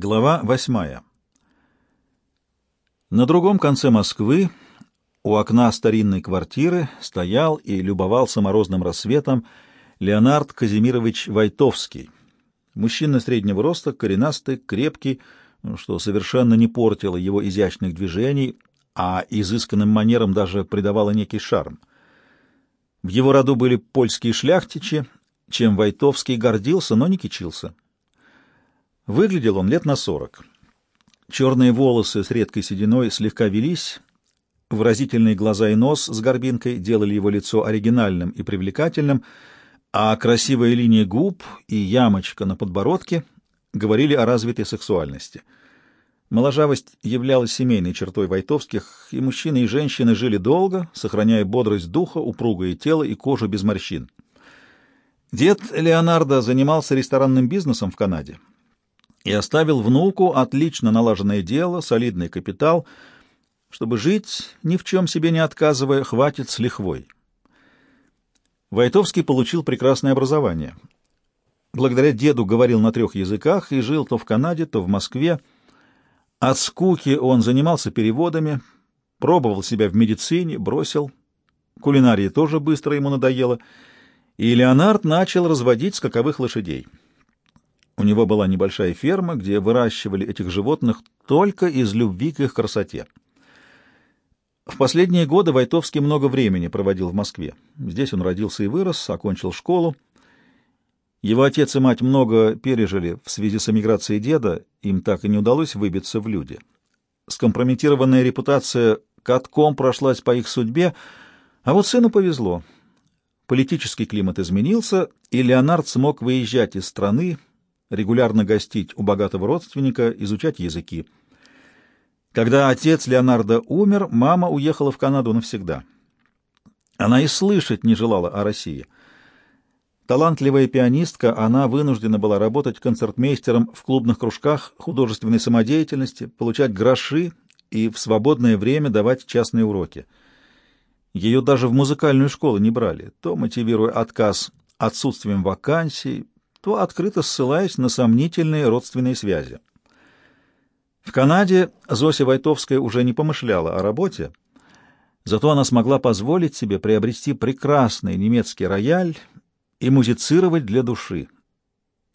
Глава восьмая. На другом конце Москвы, у окна старинной квартиры, стоял и любовался морозным рассветом Леонард Казимирович Войтовский. Мужчина среднего роста, коренастый, крепкий, что совершенно не портило его изящных движений, а изысканным манерам даже придавало некий шарм. В его роду были польские шляхтичи, чем Войтовский гордился, но не кичился. Выглядел он лет на сорок. Черные волосы с редкой сединой слегка велись, выразительные глаза и нос с горбинкой делали его лицо оригинальным и привлекательным, а красивая линия губ и ямочка на подбородке говорили о развитой сексуальности. Моложавость являлась семейной чертой Войтовских, и мужчины и женщины жили долго, сохраняя бодрость духа, упругое тело и кожу без морщин. Дед Леонардо занимался ресторанным бизнесом в Канаде и оставил внуку отлично налаженное дело, солидный капитал. Чтобы жить, ни в чем себе не отказывая, хватит с лихвой. Войтовский получил прекрасное образование. Благодаря деду говорил на трех языках и жил то в Канаде, то в Москве. От скуки он занимался переводами, пробовал себя в медицине, бросил. Кулинария тоже быстро ему надоела, и Леонард начал разводить скаковых лошадей. У него была небольшая ферма, где выращивали этих животных только из любви к их красоте. В последние годы Войтовский много времени проводил в Москве. Здесь он родился и вырос, окончил школу. Его отец и мать много пережили в связи с эмиграцией деда, им так и не удалось выбиться в люди. Скомпрометированная репутация катком прошлась по их судьбе, а вот сыну повезло. Политический климат изменился, и Леонард смог выезжать из страны, регулярно гостить у богатого родственника, изучать языки. Когда отец Леонардо умер, мама уехала в Канаду навсегда. Она и слышать не желала о России. Талантливая пианистка, она вынуждена была работать концертмейстером в клубных кружках художественной самодеятельности, получать гроши и в свободное время давать частные уроки. Ее даже в музыкальную школу не брали, то мотивируя отказ отсутствием вакансий, то открыто ссылаясь на сомнительные родственные связи. В Канаде Зося Войтовская уже не помышляла о работе, зато она смогла позволить себе приобрести прекрасный немецкий рояль и музицировать для души.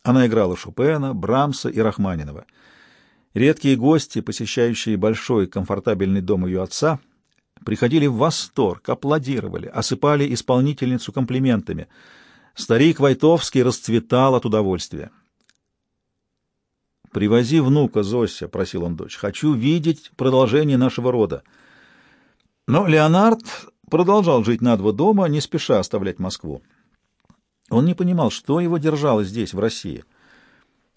Она играла Шопена, Брамса и Рахманинова. Редкие гости, посещающие большой комфортабельный дом ее отца, приходили в восторг, аплодировали, осыпали исполнительницу комплиментами — Старик Войтовский расцветал от удовольствия. «Привози внука, Зося», — просил он дочь. «Хочу видеть продолжение нашего рода». Но Леонард продолжал жить на два дома, не спеша оставлять Москву. Он не понимал, что его держало здесь, в России.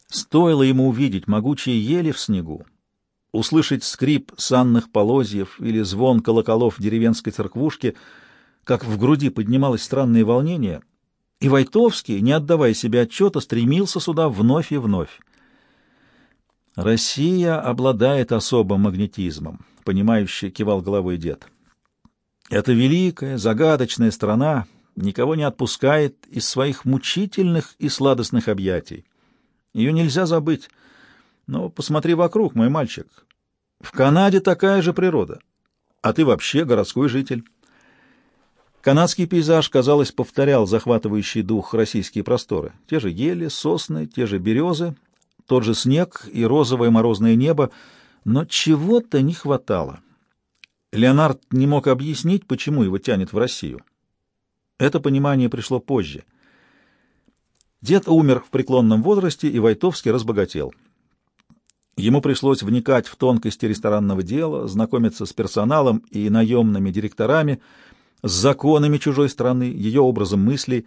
Стоило ему увидеть могучие ели в снегу, услышать скрип санных полозьев или звон колоколов деревенской церквушки, как в груди поднималось странное волнение — и Войтовский, не отдавая себе отчета, стремился сюда вновь и вновь. «Россия обладает особым магнетизмом», — понимающе кивал головой дед. «Это великая, загадочная страна никого не отпускает из своих мучительных и сладостных объятий. Ее нельзя забыть. Но посмотри вокруг, мой мальчик. В Канаде такая же природа, а ты вообще городской житель». Канадский пейзаж, казалось, повторял захватывающий дух российские просторы. Те же ели, сосны, те же березы, тот же снег и розовое морозное небо, но чего-то не хватало. Леонард не мог объяснить, почему его тянет в Россию. Это понимание пришло позже. Дед умер в преклонном возрасте, и Войтовский разбогател. Ему пришлось вникать в тонкости ресторанного дела, знакомиться с персоналом и наемными директорами — с законами чужой страны, ее образом мыслей.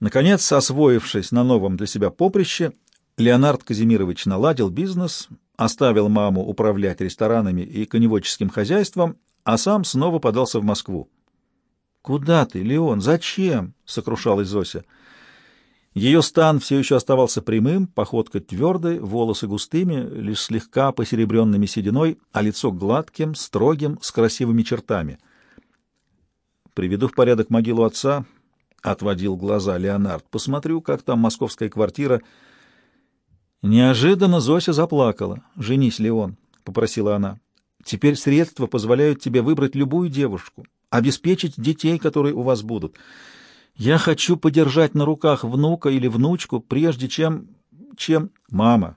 Наконец, освоившись на новом для себя поприще, Леонард Казимирович наладил бизнес, оставил маму управлять ресторанами и коневодческим хозяйством, а сам снова подался в Москву. «Куда ты, Леон? Зачем?» — сокрушалась Зося. Ее стан все еще оставался прямым, походка твердой, волосы густыми, лишь слегка посеребренными сединой, а лицо гладким, строгим, с красивыми чертами — Приведу в порядок могилу отца, — отводил глаза Леонард. Посмотрю, как там московская квартира. Неожиданно Зося заплакала. «Женись, Леон», — попросила она. «Теперь средства позволяют тебе выбрать любую девушку, обеспечить детей, которые у вас будут. Я хочу подержать на руках внука или внучку, прежде чем... чем... Мама,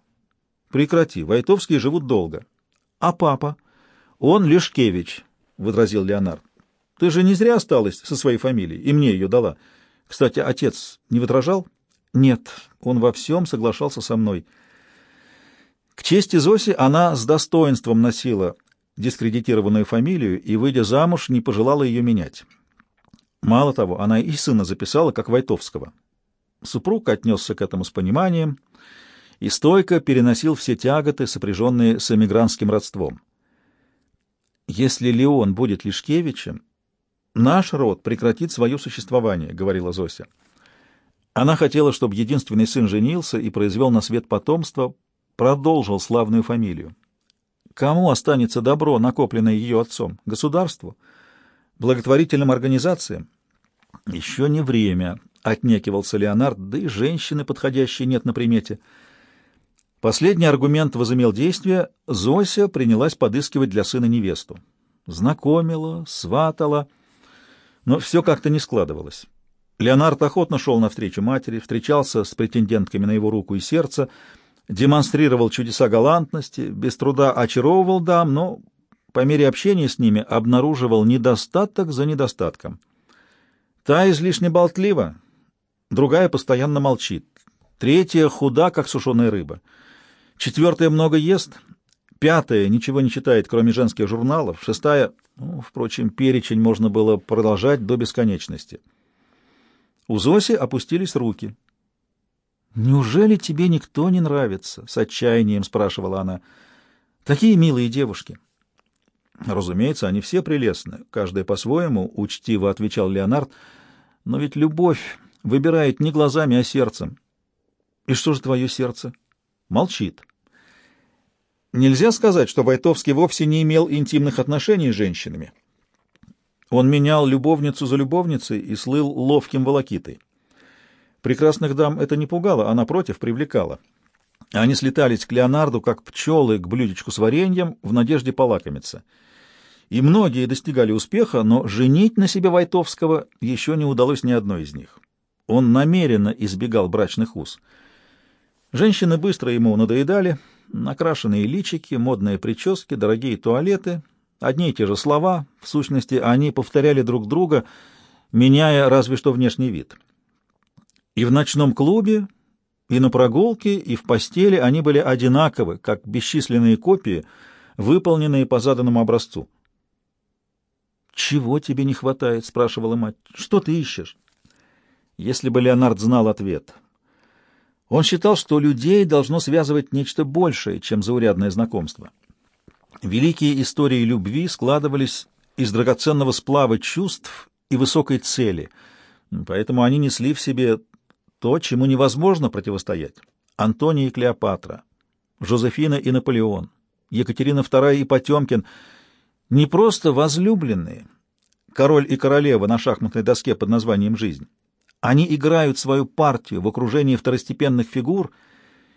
прекрати, Войтовские живут долго. А папа? Он Лешкевич, — возразил Леонард. Ты же не зря осталась со своей фамилией, и мне ее дала. Кстати, отец не возражал? Нет, он во всем соглашался со мной. К чести Зоси она с достоинством носила дискредитированную фамилию и, выйдя замуж, не пожелала ее менять. Мало того, она и сына записала, как Войтовского. Супруг отнесся к этому с пониманием и стойко переносил все тяготы, сопряженные с эмигрантским родством. «Если Леон будет Лишкевичем, наш род прекратит свое существование», — говорила Зося. Она хотела, чтобы единственный сын женился и произвел на свет потомство, продолжил славную фамилию. Кому останется добро, накопленное ее отцом? Государству? Благотворительным организациям? Еще не время, — отнекивался Леонард, — да и женщины подходящей нет на примете. Последний аргумент возымел действие, Зося принялась подыскивать для сына невесту. Знакомила, сватала, но все как-то не складывалось. Леонард охотно шел навстречу матери, встречался с претендентками на его руку и сердце, демонстрировал чудеса галантности, без труда очаровывал дам, но по мере общения с ними обнаруживал недостаток за недостатком. Та излишне болтлива, другая постоянно молчит, третья худа, как сушеная рыба, четвертая много ест, пятая ничего не читает, кроме женских журналов, шестая, ну, впрочем, перечень можно было продолжать до бесконечности. У Зоси опустились руки. «Неужели тебе никто не нравится?» — с отчаянием спрашивала она. «Такие милые девушки». «Разумеется, они все прелестны, каждая по-своему», — учтиво отвечал Леонард. «Но ведь любовь выбирает не глазами, а сердцем». «И что же твое сердце?» «Молчит». Нельзя сказать, что Войтовский вовсе не имел интимных отношений с женщинами. Он менял любовницу за любовницей и слыл ловким волокитой. Прекрасных дам это не пугало, а, напротив, привлекало. Они слетались к Леонарду, как пчелы к блюдечку с вареньем, в надежде полакомиться. И многие достигали успеха, но женить на себе Войтовского еще не удалось ни одной из них. Он намеренно избегал брачных уз. Женщины быстро ему надоедали, накрашенные личики, модные прически, дорогие туалеты — Одни и те же слова, в сущности, они повторяли друг друга, меняя разве что внешний вид. И в ночном клубе, и на прогулке, и в постели они были одинаковы, как бесчисленные копии, выполненные по заданному образцу. «Чего тебе не хватает?» — спрашивала мать. «Что ты ищешь?» Если бы Леонард знал ответ. Он считал, что людей должно связывать нечто большее, чем заурядное знакомство. Великие истории любви складывались из драгоценного сплава чувств и высокой цели, поэтому они несли в себе то, чему невозможно противостоять. Антоний и Клеопатра, Жозефина и Наполеон, Екатерина II и Потемкин — не просто возлюбленные, король и королева на шахматной доске под названием «Жизнь». Они играют свою партию в окружении второстепенных фигур,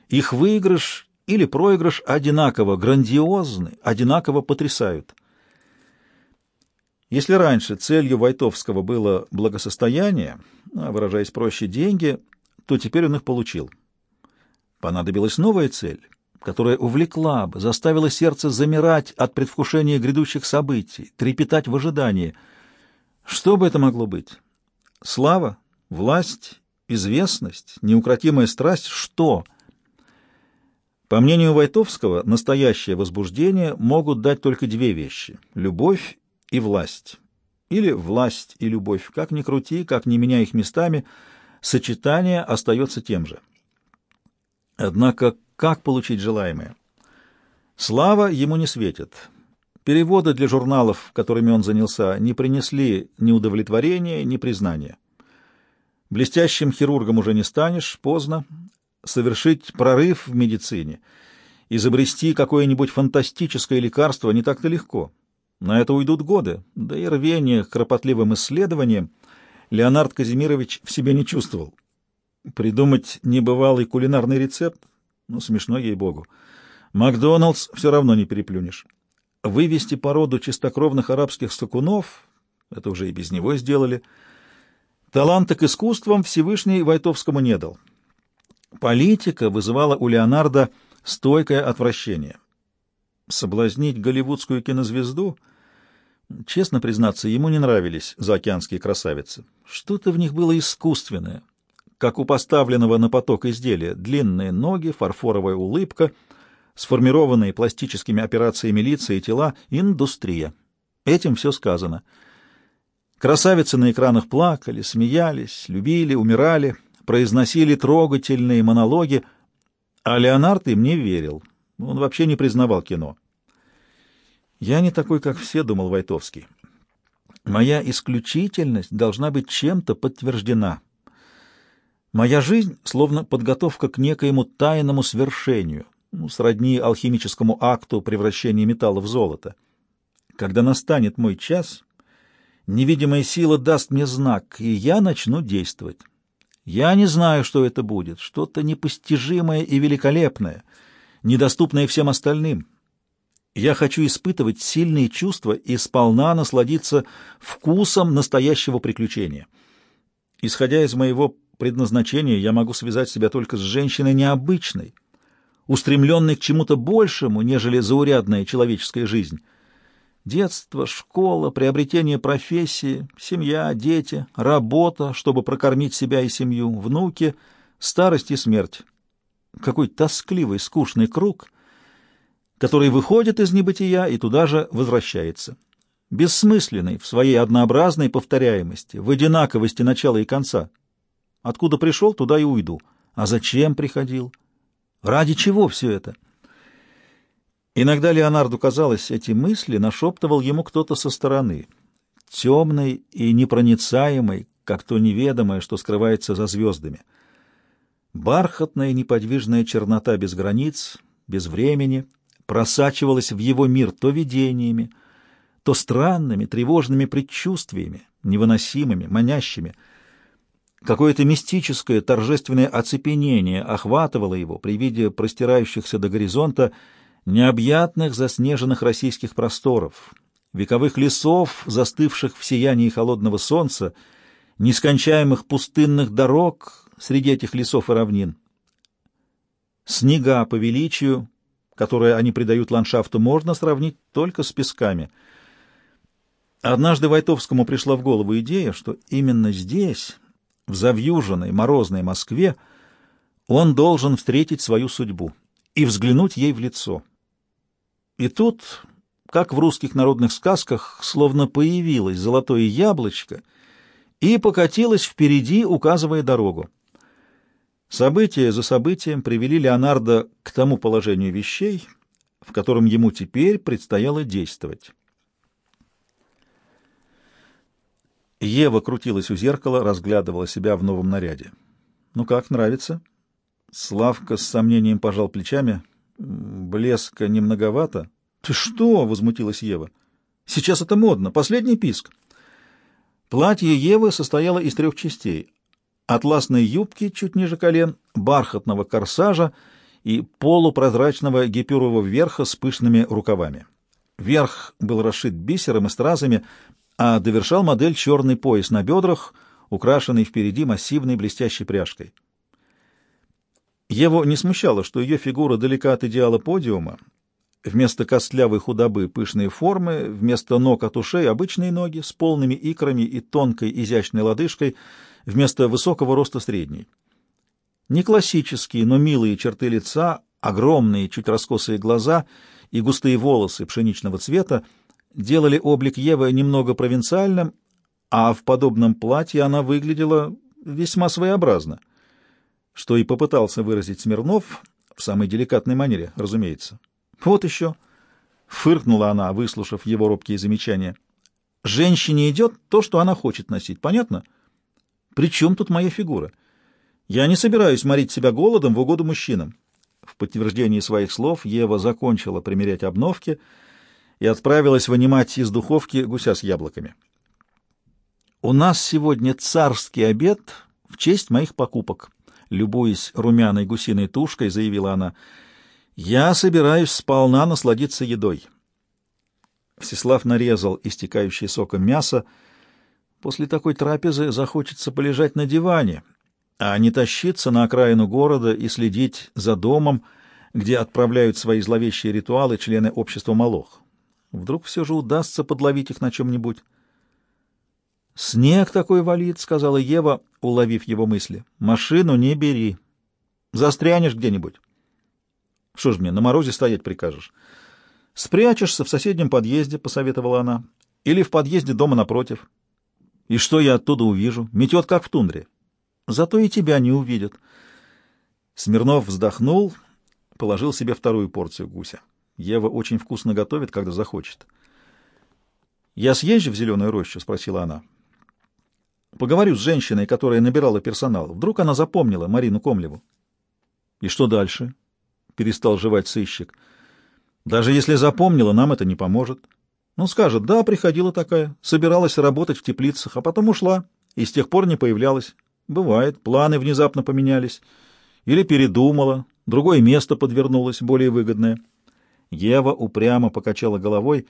их выигрыш или проигрыш одинаково грандиозны, одинаково потрясают. Если раньше целью Войтовского было благосостояние, а, выражаясь проще, деньги, то теперь он их получил. Понадобилась новая цель, которая увлекла бы, заставила сердце замирать от предвкушения грядущих событий, трепетать в ожидании. Что бы это могло быть? Слава? Власть? Известность? Неукротимая страсть? Что? — по мнению Войтовского, настоящее возбуждение могут дать только две вещи — любовь и власть. Или власть и любовь. Как ни крути, как ни меняй их местами, сочетание остается тем же. Однако как получить желаемое? Слава ему не светит. Переводы для журналов, которыми он занялся, не принесли ни удовлетворения, ни признания. Блестящим хирургом уже не станешь, поздно, совершить прорыв в медицине, изобрести какое-нибудь фантастическое лекарство не так-то легко. На это уйдут годы, да и рвение к кропотливым исследованиям Леонард Казимирович в себе не чувствовал. Придумать небывалый кулинарный рецепт? Ну, смешно ей-богу. Макдоналдс все равно не переплюнешь. Вывести породу чистокровных арабских скакунов — это уже и без него сделали. Таланта к искусствам Всевышний Войтовскому не дал. Политика вызывала у Леонардо стойкое отвращение. Соблазнить голливудскую кинозвезду — Честно признаться, ему не нравились заокеанские красавицы. Что-то в них было искусственное, как у поставленного на поток изделия. Длинные ноги, фарфоровая улыбка, сформированные пластическими операциями лица и тела — индустрия. Этим все сказано. Красавицы на экранах плакали, смеялись, любили, умирали, произносили трогательные монологи, а Леонард им не верил. Он вообще не признавал кино. «Я не такой, как все», — думал Войтовский. «Моя исключительность должна быть чем-то подтверждена. Моя жизнь словно подготовка к некоему тайному свершению, ну, сродни алхимическому акту превращения металла в золото. Когда настанет мой час, невидимая сила даст мне знак, и я начну действовать. Я не знаю, что это будет, что-то непостижимое и великолепное, недоступное всем остальным». Я хочу испытывать сильные чувства и сполна насладиться вкусом настоящего приключения. Исходя из моего предназначения, я могу связать себя только с женщиной необычной, устремленной к чему-то большему, нежели заурядная человеческая жизнь. Детство, школа, приобретение профессии, семья, дети, работа, чтобы прокормить себя и семью, внуки, старость и смерть. Какой тоскливый, скучный круг — который выходит из небытия и туда же возвращается. Бессмысленный в своей однообразной повторяемости, в одинаковости начала и конца. Откуда пришел, туда и уйду. А зачем приходил? Ради чего все это? Иногда Леонарду казалось, эти мысли нашептывал ему кто-то со стороны, темный и непроницаемый, как то неведомое, что скрывается за звездами. Бархатная неподвижная чернота без границ, без времени, просачивалась в его мир то видениями, то странными, тревожными предчувствиями, невыносимыми, манящими. Какое-то мистическое, торжественное оцепенение охватывало его при виде простирающихся до горизонта необъятных заснеженных российских просторов, вековых лесов, застывших в сиянии холодного солнца, нескончаемых пустынных дорог среди этих лесов и равнин. Снега по величию, которое они придают ландшафту, можно сравнить только с песками. Однажды Войтовскому пришла в голову идея, что именно здесь, в завьюженной морозной Москве, он должен встретить свою судьбу и взглянуть ей в лицо. И тут, как в русских народных сказках, словно появилось золотое яблочко и покатилось впереди, указывая дорогу. События за событием привели Леонардо к тому положению вещей, в котором ему теперь предстояло действовать. Ева крутилась у зеркала, разглядывала себя в новом наряде. «Ну как, нравится?» Славка с сомнением пожал плечами. «Блеска немноговато». «Ты что?» — возмутилась Ева. «Сейчас это модно. Последний писк». Платье Евы состояло из трех частей атласной юбки чуть ниже колен, бархатного корсажа и полупрозрачного гипюрового верха с пышными рукавами. Верх был расшит бисером и стразами, а довершал модель черный пояс на бедрах, украшенный впереди массивной блестящей пряжкой. Его не смущало, что ее фигура далека от идеала подиума. Вместо костлявой худобы пышные формы, вместо ног от ушей обычные ноги с полными икрами и тонкой изящной лодыжкой — вместо высокого роста средний. Не классические, но милые черты лица, огромные, чуть раскосые глаза и густые волосы пшеничного цвета делали облик Евы немного провинциальным, а в подобном платье она выглядела весьма своеобразно, что и попытался выразить Смирнов в самой деликатной манере, разумеется. Вот еще, — фыркнула она, выслушав его робкие замечания, — женщине идет то, что она хочет носить, понятно? — при чем тут моя фигура? Я не собираюсь морить себя голодом в угоду мужчинам. В подтверждении своих слов Ева закончила примерять обновки и отправилась вынимать из духовки гуся с яблоками. «У нас сегодня царский обед в честь моих покупок», любуясь румяной гусиной тушкой, заявила она. «Я собираюсь сполна насладиться едой». Всеслав нарезал истекающее соком мясо. После такой трапезы захочется полежать на диване, а не тащиться на окраину города и следить за домом, где отправляют свои зловещие ритуалы члены общества Молох. Вдруг все же удастся подловить их на чем-нибудь. «Снег такой валит», — сказала Ева, уловив его мысли. «Машину не бери. Застрянешь где-нибудь». «Что ж мне, на морозе стоять прикажешь?» «Спрячешься в соседнем подъезде», — посоветовала она. «Или в подъезде дома напротив». «И что я оттуда увижу? Метет, как в тундре». «Зато и тебя не увидят». Смирнов вздохнул, положил себе вторую порцию гуся. Ева очень вкусно готовит, когда захочет. «Я съезжу в зеленую рощу?» — спросила она. Поговорю с женщиной, которая набирала персонал. Вдруг она запомнила Марину Комлеву. И что дальше? Перестал жевать сыщик. Даже если запомнила, нам это не поможет. Ну, скажет, да, приходила такая, собиралась работать в теплицах, а потом ушла и с тех пор не появлялась. Бывает, планы внезапно поменялись. Или передумала, другое место подвернулось, более выгодное. Ева упрямо покачала головой.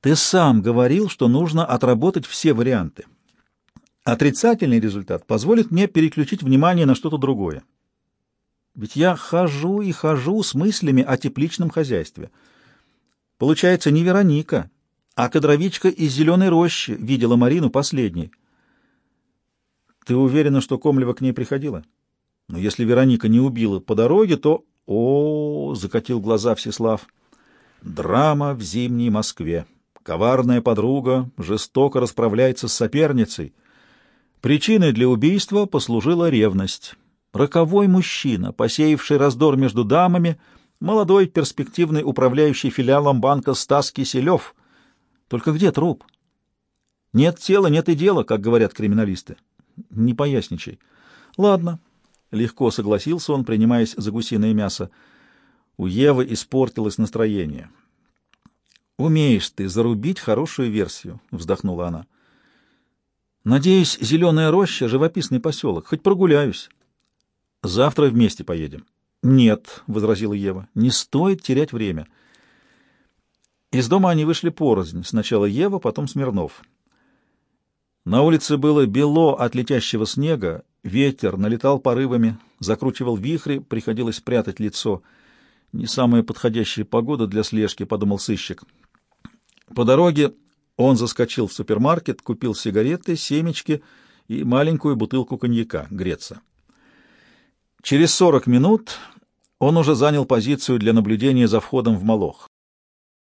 Ты сам говорил, что нужно отработать все варианты. Отрицательный результат позволит мне переключить внимание на что-то другое. Ведь я хожу и хожу с мыслями о тепличном хозяйстве. Получается, не Вероника, а кадровичка из Зеленой рощи видела Марину последней. Ты уверена, что Комлева к ней приходила? Но если Вероника не убила по дороге, то... О, закатил глаза Всеслав. Драма в зимней Москве. Коварная подруга жестоко расправляется с соперницей — Причиной для убийства послужила ревность. Роковой мужчина, посеявший раздор между дамами, молодой перспективный управляющий филиалом банка Стас Киселев. Только где труп? Нет тела, нет и дела, как говорят криминалисты. Не поясничай. Ладно. Легко согласился он, принимаясь за гусиное мясо. У Евы испортилось настроение. «Умеешь ты зарубить хорошую версию», — вздохнула она. Надеюсь, зеленая роща — живописный поселок. Хоть прогуляюсь. Завтра вместе поедем. Нет, — возразила Ева, — не стоит терять время. Из дома они вышли порознь. Сначала Ева, потом Смирнов. На улице было бело от летящего снега, ветер налетал порывами, закручивал вихри, приходилось прятать лицо. Не самая подходящая погода для слежки, — подумал сыщик. По дороге он заскочил в супермаркет, купил сигареты, семечки и маленькую бутылку коньяка греться. Через сорок минут он уже занял позицию для наблюдения за входом в Молох.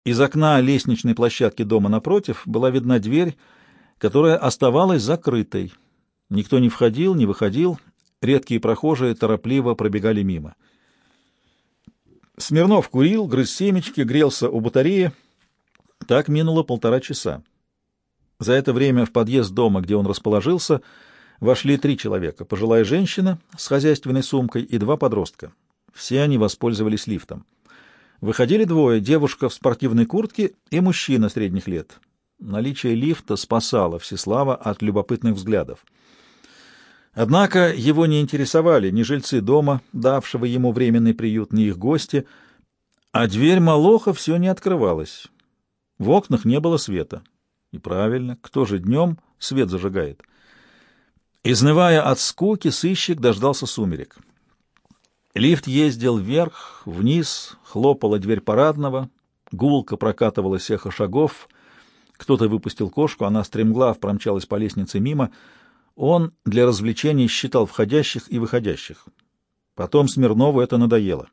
Из окна лестничной площадки дома напротив была видна дверь, которая оставалась закрытой. Никто не входил, не выходил, редкие прохожие торопливо пробегали мимо. Смирнов курил, грыз семечки, грелся у батареи — так минуло полтора часа. За это время в подъезд дома, где он расположился, вошли три человека — пожилая женщина с хозяйственной сумкой и два подростка. Все они воспользовались лифтом. Выходили двое — девушка в спортивной куртке и мужчина средних лет. Наличие лифта спасало Всеслава от любопытных взглядов. Однако его не интересовали ни жильцы дома, давшего ему временный приют, ни их гости, а дверь Молоха все не открывалась. В окнах не было света. И правильно, кто же днем свет зажигает? Изнывая от скуки, сыщик дождался сумерек. Лифт ездил вверх, вниз, хлопала дверь парадного, гулко прокатывалась эхо шагов. Кто-то выпустил кошку, она стремглав промчалась по лестнице мимо. Он для развлечений считал входящих и выходящих. Потом Смирнову это надоело.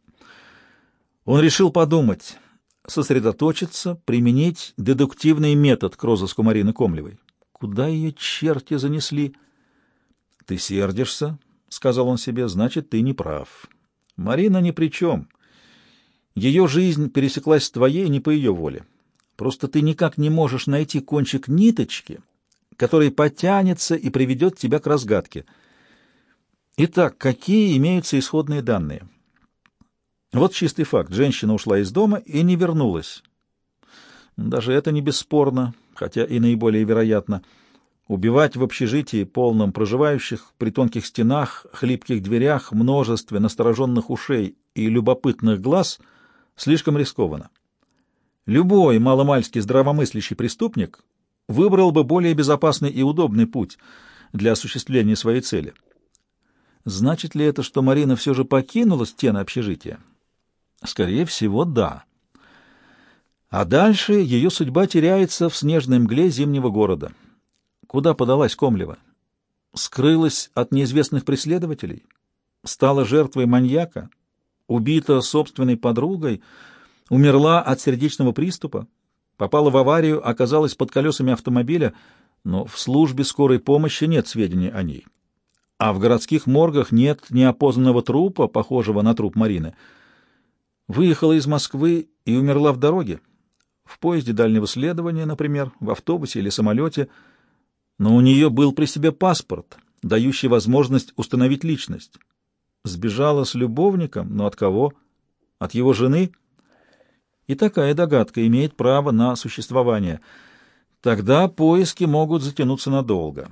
Он решил подумать сосредоточиться, применить дедуктивный метод к розыску Марины Комлевой. Куда ее черти занесли? — Ты сердишься, — сказал он себе, — значит, ты не прав. Марина ни при чем. Ее жизнь пересеклась с твоей не по ее воле. Просто ты никак не можешь найти кончик ниточки, который потянется и приведет тебя к разгадке. Итак, какие имеются исходные данные? — вот чистый факт. Женщина ушла из дома и не вернулась. Даже это не бесспорно, хотя и наиболее вероятно. Убивать в общежитии, полном проживающих, при тонких стенах, хлипких дверях, множестве настороженных ушей и любопытных глаз слишком рискованно. Любой маломальски здравомыслящий преступник выбрал бы более безопасный и удобный путь для осуществления своей цели. Значит ли это, что Марина все же покинула стены общежития? Скорее всего, да. А дальше ее судьба теряется в снежной мгле зимнего города. Куда подалась Комлева? Скрылась от неизвестных преследователей? Стала жертвой маньяка? Убита собственной подругой? Умерла от сердечного приступа? Попала в аварию, оказалась под колесами автомобиля, но в службе скорой помощи нет сведений о ней. А в городских моргах нет неопознанного трупа, похожего на труп Марины. Выехала из Москвы и умерла в дороге. В поезде дальнего следования, например, в автобусе или самолете. Но у нее был при себе паспорт, дающий возможность установить личность. Сбежала с любовником, но от кого? От его жены? И такая догадка имеет право на существование. Тогда поиски могут затянуться надолго.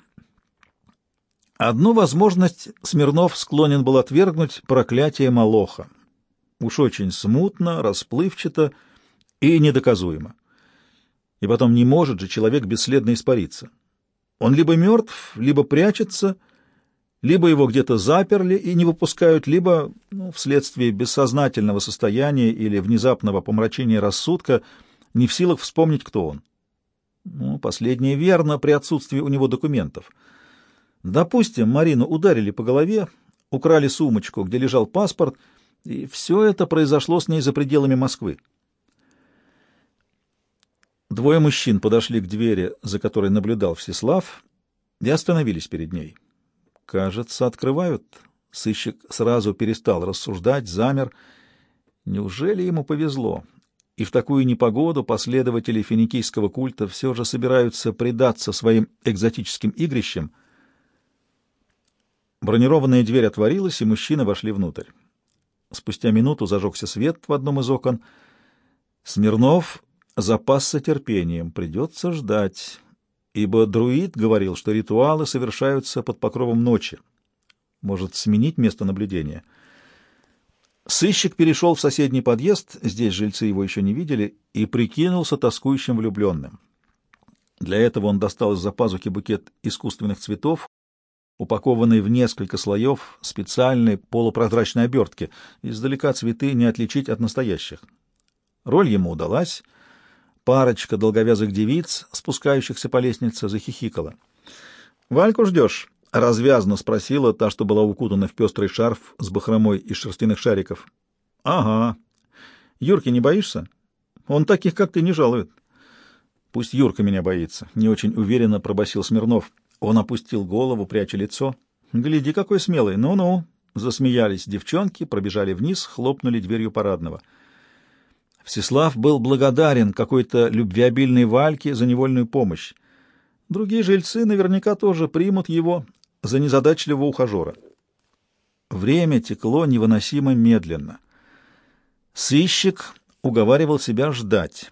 Одну возможность Смирнов склонен был отвергнуть проклятие Молоха. Уж очень смутно, расплывчато и недоказуемо. И потом не может же человек бесследно испариться. Он либо мертв, либо прячется, либо его где-то заперли и не выпускают, либо ну, вследствие бессознательного состояния или внезапного помрачения рассудка не в силах вспомнить, кто он. Ну, последнее верно при отсутствии у него документов — Допустим, Марину ударили по голове, украли сумочку, где лежал паспорт, и все это произошло с ней за пределами Москвы. Двое мужчин подошли к двери, за которой наблюдал Всеслав, и остановились перед ней. Кажется, открывают. Сыщик сразу перестал рассуждать, замер. Неужели ему повезло? И в такую непогоду последователи финикийского культа все же собираются предаться своим экзотическим игрищам — Бронированная дверь отворилась, и мужчины вошли внутрь. Спустя минуту зажегся свет в одном из окон. Смирнов запасся терпением. Придется ждать, ибо друид говорил, что ритуалы совершаются под покровом ночи. Может, сменить место наблюдения? Сыщик перешел в соседний подъезд, здесь жильцы его еще не видели, и прикинулся тоскующим влюбленным. Для этого он достал из-за пазухи букет искусственных цветов, упакованный в несколько слоев специальной полупрозрачной обертки. Издалека цветы не отличить от настоящих. Роль ему удалась. Парочка долговязых девиц, спускающихся по лестнице, захихикала. — Вальку ждешь? — развязно спросила та, что была укутана в пестрый шарф с бахромой из шерстяных шариков. — Ага. — Юрки не боишься? Он таких, как ты, не жалует. — Пусть Юрка меня боится, — не очень уверенно пробасил Смирнов. — он опустил голову, пряча лицо. «Гляди, какой смелый! Ну-ну!» Засмеялись девчонки, пробежали вниз, хлопнули дверью парадного. Всеслав был благодарен какой-то любвеобильной Вальке за невольную помощь. Другие жильцы наверняка тоже примут его за незадачливого ухажера. Время текло невыносимо медленно. Сыщик уговаривал себя ждать.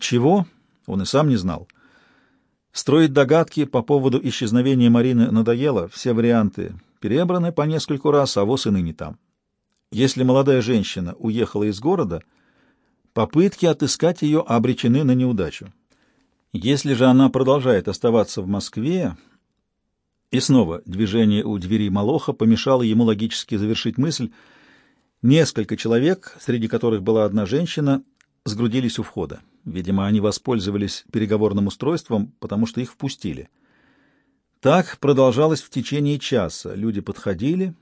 Чего? Он и сам не знал. Строить догадки по поводу исчезновения Марины надоело, все варианты перебраны по нескольку раз, а воз и ныне там. Если молодая женщина уехала из города, попытки отыскать ее обречены на неудачу. Если же она продолжает оставаться в Москве, и снова движение у двери Молоха помешало ему логически завершить мысль, несколько человек, среди которых была одна женщина, сгрудились у входа. Видимо, они воспользовались переговорным устройством, потому что их впустили. Так продолжалось в течение часа. Люди подходили,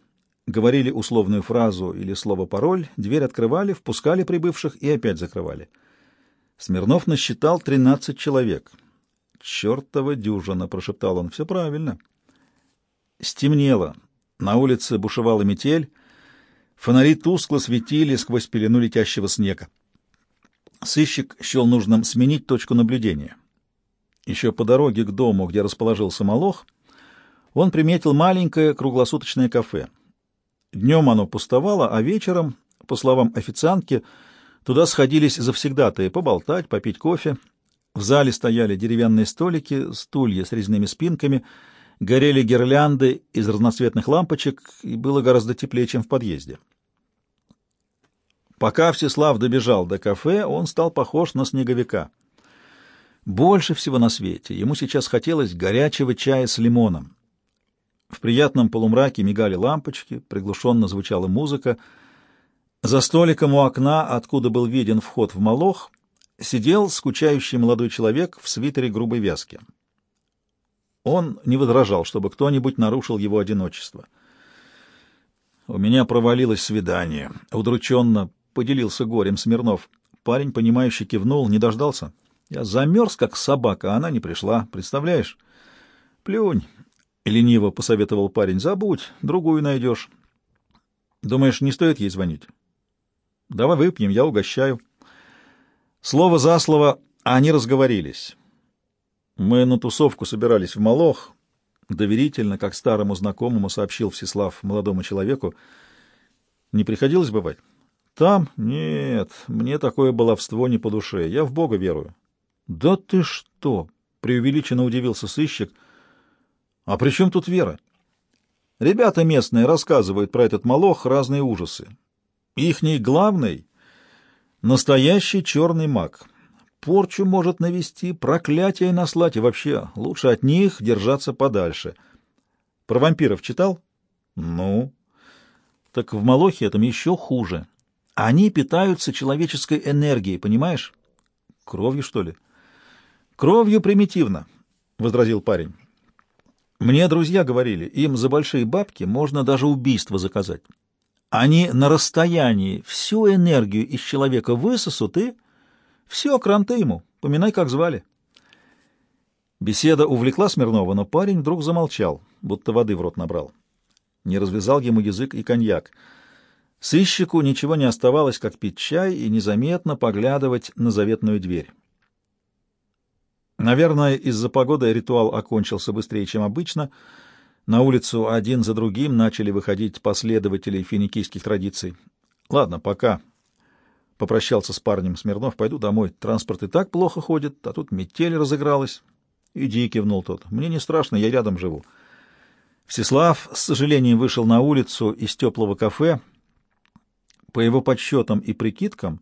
говорили условную фразу или слово-пароль, дверь открывали, впускали прибывших и опять закрывали. Смирнов насчитал тринадцать человек. «Чертова дюжина!» — прошептал он. «Все правильно». Стемнело. На улице бушевала метель. Фонари тускло светили сквозь пелену летящего снега. Сыщик счел нужным сменить точку наблюдения. Еще по дороге к дому, где расположился Молох, он приметил маленькое круглосуточное кафе. Днем оно пустовало, а вечером, по словам официантки, туда сходились завсегдатые поболтать, попить кофе. В зале стояли деревянные столики, стулья с резными спинками, горели гирлянды из разноцветных лампочек, и было гораздо теплее, чем в подъезде. Пока Всеслав добежал до кафе, он стал похож на снеговика. Больше всего на свете ему сейчас хотелось горячего чая с лимоном. В приятном полумраке мигали лампочки, приглушенно звучала музыка. За столиком у окна, откуда был виден вход в молох, сидел скучающий молодой человек в свитере грубой вязки. Он не возражал, чтобы кто-нибудь нарушил его одиночество. «У меня провалилось свидание», — удрученно поделился горем Смирнов. Парень, понимающе кивнул, не дождался. «Я замерз, как собака, а она не пришла. Представляешь?» «Плюнь», — лениво посоветовал парень. «Забудь, другую найдешь». «Думаешь, не стоит ей звонить?» «Давай выпьем, я угощаю». Слово за слово они разговорились. Мы на тусовку собирались в Молох. Доверительно, как старому знакомому, сообщил Всеслав молодому человеку. Не приходилось бывать? Там? Нет, мне такое баловство не по душе. Я в Бога верую. Да ты что? Преувеличенно удивился сыщик. А при чем тут вера? Ребята местные рассказывают про этот Молох разные ужасы. Ихний главный Настоящий черный маг. Порчу может навести, проклятие наслать, и вообще лучше от них держаться подальше. Про вампиров читал? Ну? Так в Молохе этом еще хуже. Они питаются человеческой энергией, понимаешь? Кровью, что ли? Кровью примитивно, — возразил парень. Мне друзья говорили, им за большие бабки можно даже убийство заказать. Они на расстоянии всю энергию из человека высосут и... Все, кранты ему, поминай, как звали. Беседа увлекла Смирнова, но парень вдруг замолчал, будто воды в рот набрал. Не развязал ему язык и коньяк. Сыщику ничего не оставалось, как пить чай и незаметно поглядывать на заветную дверь. Наверное, из-за погоды ритуал окончился быстрее, чем обычно — на улицу один за другим начали выходить последователи финикийских традиций. «Ладно, пока», — попрощался с парнем Смирнов, — «пойду домой. Транспорт и так плохо ходит, а тут метель разыгралась». «Иди», — кивнул тот, — «мне не страшно, я рядом живу». Всеслав с сожалением вышел на улицу из теплого кафе. По его подсчетам и прикидкам,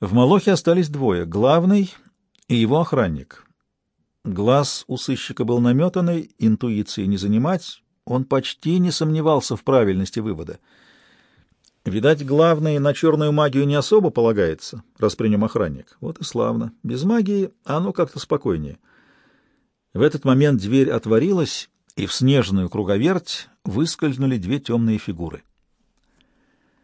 в Молохе остались двое — главный и его охранник. Глаз у сыщика был наметанный, интуиции не занимать, он почти не сомневался в правильности вывода. Видать, главное, на черную магию не особо полагается, раз при нем охранник. Вот и славно. Без магии оно как-то спокойнее. В этот момент дверь отворилась, и в снежную круговерть выскользнули две темные фигуры —